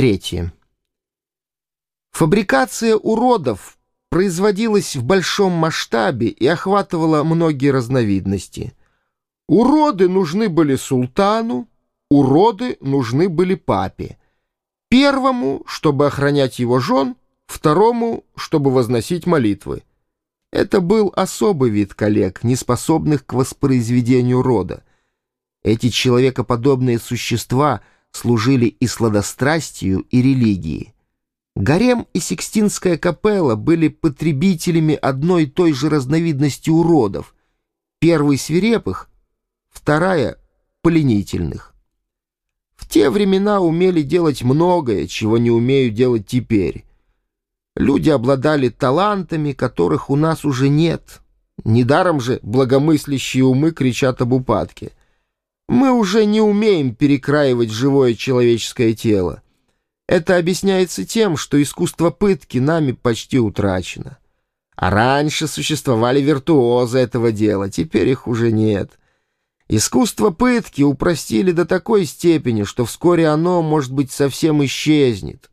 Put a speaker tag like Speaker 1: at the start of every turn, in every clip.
Speaker 1: Третье. Фабрикация уродов производилась в большом масштабе и охватывала многие разновидности. Уроды нужны были султану, уроды нужны были папе. Первому, чтобы охранять его жен, второму, чтобы возносить молитвы. Это был особый вид коллег, не способных к воспроизведению рода. Эти человекоподобные существа служили и сладострастию, и религии. Гарем и Сикстинская капелла были потребителями одной и той же разновидности уродов. Первый — свирепых, вторая — поленительных. В те времена умели делать многое, чего не умеют делать теперь. Люди обладали талантами, которых у нас уже нет. Недаром же благомыслящие умы кричат об упадке. Мы уже не умеем перекраивать живое человеческое тело. Это объясняется тем, что искусство пытки нами почти утрачено. А раньше существовали виртуозы этого дела, теперь их уже нет. Искусство пытки упростили до такой степени, что вскоре оно, может быть, совсем исчезнет.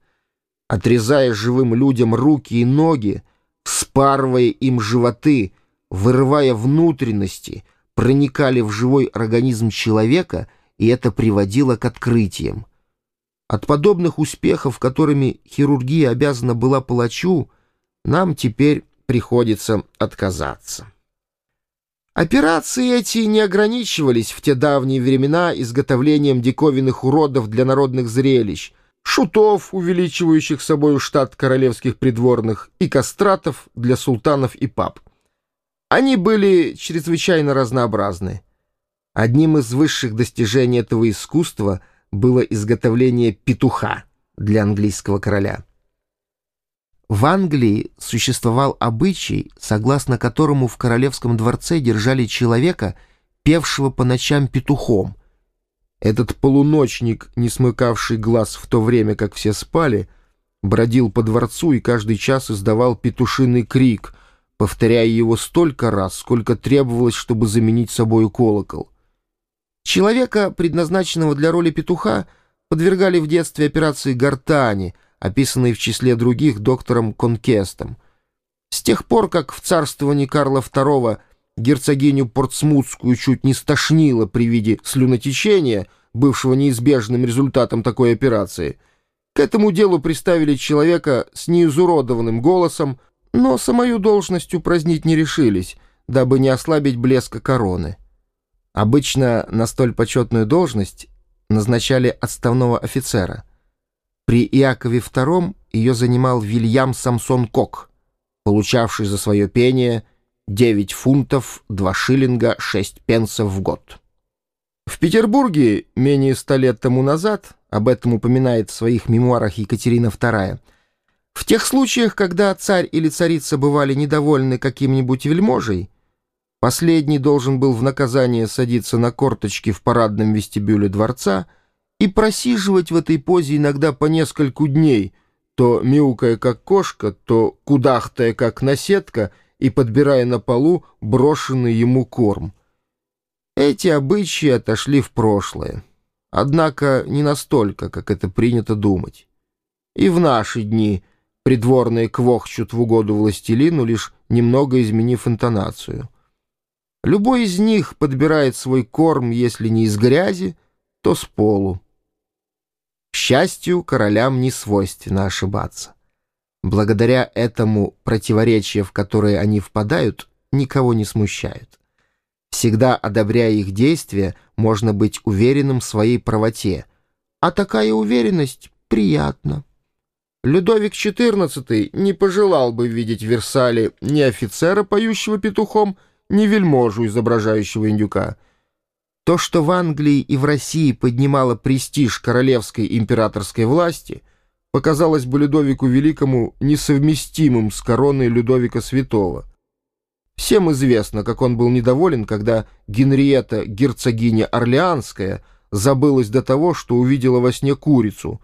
Speaker 1: Отрезая живым людям руки и ноги, спарывая им животы, вырывая внутренности, проникали в живой организм человека, и это приводило к открытиям. От подобных успехов, которыми хирургия обязана была палачу, нам теперь приходится отказаться. Операции эти не ограничивались в те давние времена изготовлением диковинных уродов для народных зрелищ, шутов, увеличивающих собою штат королевских придворных, и кастратов для султанов и пап. Они были чрезвычайно разнообразны. Одним из высших достижений этого искусства — было изготовление петуха для английского короля. В Англии существовал обычай, согласно которому в королевском дворце держали человека, певшего по ночам петухом. Этот полуночник, не смыкавший глаз в то время, как все спали, бродил по дворцу и каждый час издавал петушиный крик, повторяя его столько раз, сколько требовалось, чтобы заменить собою колокол. Человека, предназначенного для роли петуха, подвергали в детстве операции гортани, описанной в числе других доктором Конкестом. С тех пор, как в царствовании Карла II герцогиню Портсмутскую чуть не стошнило при виде слюнотечения, бывшего неизбежным результатом такой операции, к этому делу приставили человека с неизуродованным голосом, но самую должность упразднить не решились, дабы не ослабить блеска короны. Обычно на столь почетную должность назначали отставного офицера. При Иакове II ее занимал Вильям Самсон Кок, получавший за свое пение 9 фунтов, 2 шиллинга, 6 пенсов в год. В Петербурге менее ста лет тому назад, об этом упоминает в своих мемуарах Екатерина II, в тех случаях, когда царь или царица бывали недовольны каким-нибудь вельможей, Последний должен был в наказание садиться на корточки в парадном вестибюле дворца и просиживать в этой позе иногда по нескольку дней, то мяукая как кошка, то кудахтая как наседка и подбирая на полу брошенный ему корм. Эти обычаи отошли в прошлое, однако не настолько, как это принято думать. И в наши дни придворные квохчут в угоду властелину, лишь немного изменив интонацию — Любой из них подбирает свой корм, если не из грязи, то с полу. К счастью, королям не свойственно ошибаться. Благодаря этому противоречия, в которые они впадают, никого не смущают. Всегда одобряя их действия, можно быть уверенным в своей правоте, а такая уверенность приятна. Людовик XIV не пожелал бы видеть в Версале ни офицера, поющего петухом, не вельможу, изображающего индюка. То, что в Англии и в России поднимало престиж королевской императорской власти, показалось бы Людовику Великому несовместимым с короной Людовика Святого. Всем известно, как он был недоволен, когда Генриетта, герцогиня Орлеанская, забылась до того, что увидела во сне курицу.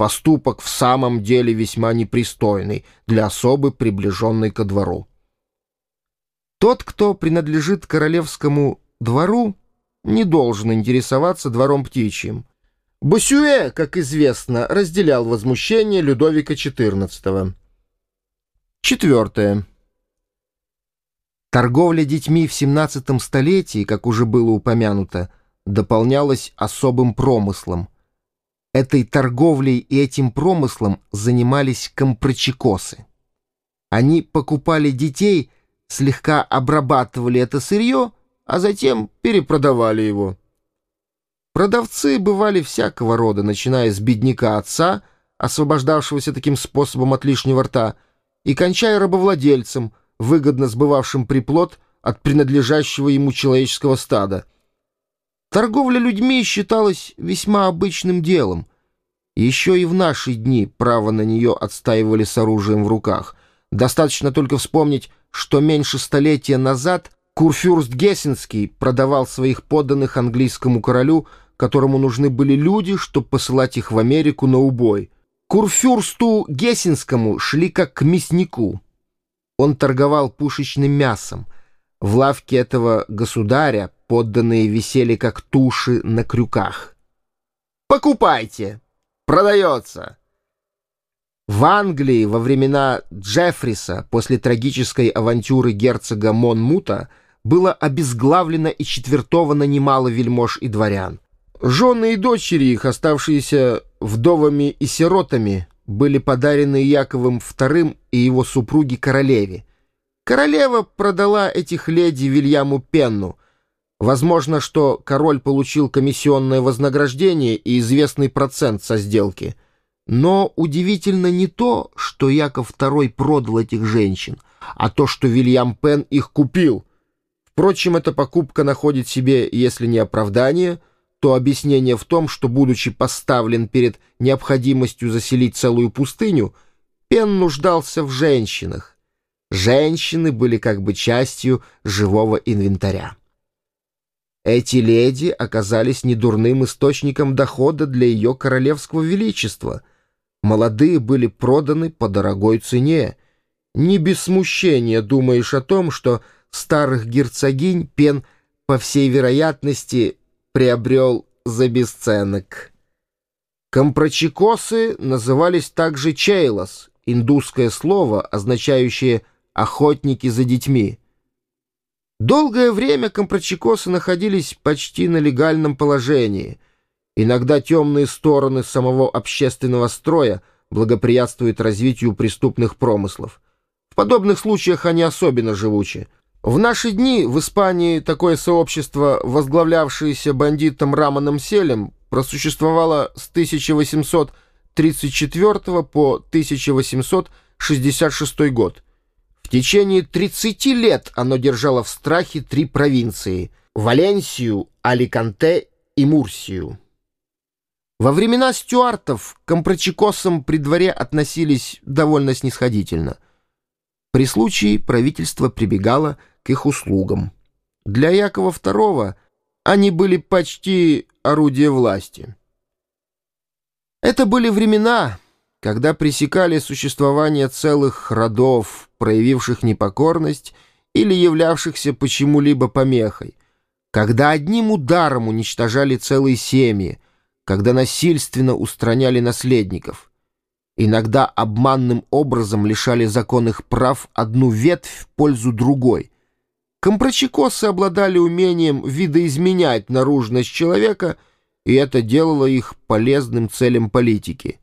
Speaker 1: Поступок в самом деле весьма непристойный для особы, приближенной ко двору. Тот, кто принадлежит королевскому двору, не должен интересоваться двором птичьим. Босюэ, как известно, разделял возмущение Людовика XIV. Четвертое. Торговля детьми в 17 столетии, как уже было упомянуто, дополнялась особым промыслом. Этой торговлей и этим промыслом занимались компрочекосы. Они покупали детей, слегка обрабатывали это сырье, а затем перепродавали его. Продавцы бывали всякого рода, начиная с бедняка отца, освобождавшегося таким способом от лишнего рта, и кончая рабовладельцем, выгодно сбывавшим приплод от принадлежащего ему человеческого стада. Торговля людьми считалась весьма обычным делом. Еще и в наши дни право на нее отстаивали с оружием в руках. Достаточно только вспомнить, что меньше столетия назад Курфюрст Гессенский продавал своих подданных английскому королю, которому нужны были люди, чтобы посылать их в Америку на убой. Курфюрсту Гессенскому шли как к мяснику. Он торговал пушечным мясом. В лавке этого государя подданные висели как туши на крюках. «Покупайте! Продается!» В Англии во времена Джеффриса после трагической авантюры герцога Монмута было обезглавлено и четвертовано немало вельмож и дворян. Жены и дочери их, оставшиеся вдовами и сиротами, были подарены Яковом II и его супруге королеве. Королева продала этих леди Вильяму Пенну. Возможно, что король получил комиссионное вознаграждение и известный процент со сделки. Но удивительно не то, что Яков II продал этих женщин, а то, что Вильям Пен их купил. Впрочем, эта покупка находит себе, если не оправдание – то объяснение в том, что, будучи поставлен перед необходимостью заселить целую пустыню, Пен нуждался в женщинах. Женщины были как бы частью живого инвентаря. Эти леди оказались недурным источником дохода для ее королевского величества. Молодые были проданы по дорогой цене. Не без смущения думаешь о том, что старых герцогинь Пен, по всей вероятности, приобрел за бесценок. Компрочекосы назывались также чейлос, индусское слово, означающее «охотники за детьми». Долгое время компрочекосы находились почти на легальном положении. Иногда темные стороны самого общественного строя благоприятствуют развитию преступных промыслов. В подобных случаях они особенно живучи. В наши дни в Испании такое сообщество, возглавлявшееся бандитом Раманом Селем, просуществовало с 1834 по 1866 год. Течение 30 лет оно держало в страхе три провинции – Валенсию, Аликанте и Мурсию. Во времена стюартов к компрочекосам при дворе относились довольно снисходительно. При случае правительство прибегало к их услугам. Для Якова II они были почти орудие власти. Это были времена, когда пресекали существование целых родов, проявивших непокорность или являвшихся почему-либо помехой, когда одним ударом уничтожали целые семьи, когда насильственно устраняли наследников, иногда обманным образом лишали законных прав одну ветвь в пользу другой — Компрочекосы обладали умением видоизменять наружность человека, и это делало их полезным целям политики.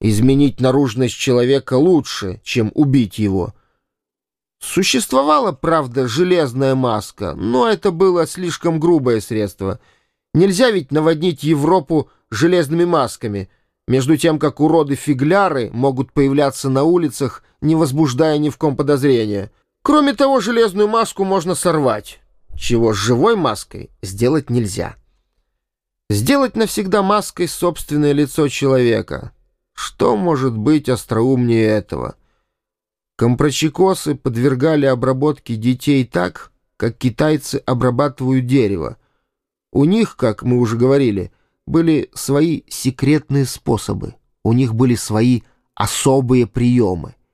Speaker 1: Изменить наружность человека лучше, чем убить его. Существовала, правда, железная маска, но это было слишком грубое средство. Нельзя ведь наводнить Европу железными масками, между тем как уроды-фигляры могут появляться на улицах, не возбуждая ни в ком подозрения — Кроме того, железную маску можно сорвать, чего с живой маской сделать нельзя. Сделать навсегда маской собственное лицо человека. Что может быть остроумнее этого? Компрочекосы подвергали обработке детей так, как китайцы обрабатывают дерево. У них, как мы уже говорили, были свои секретные способы, у них были свои особые приемы —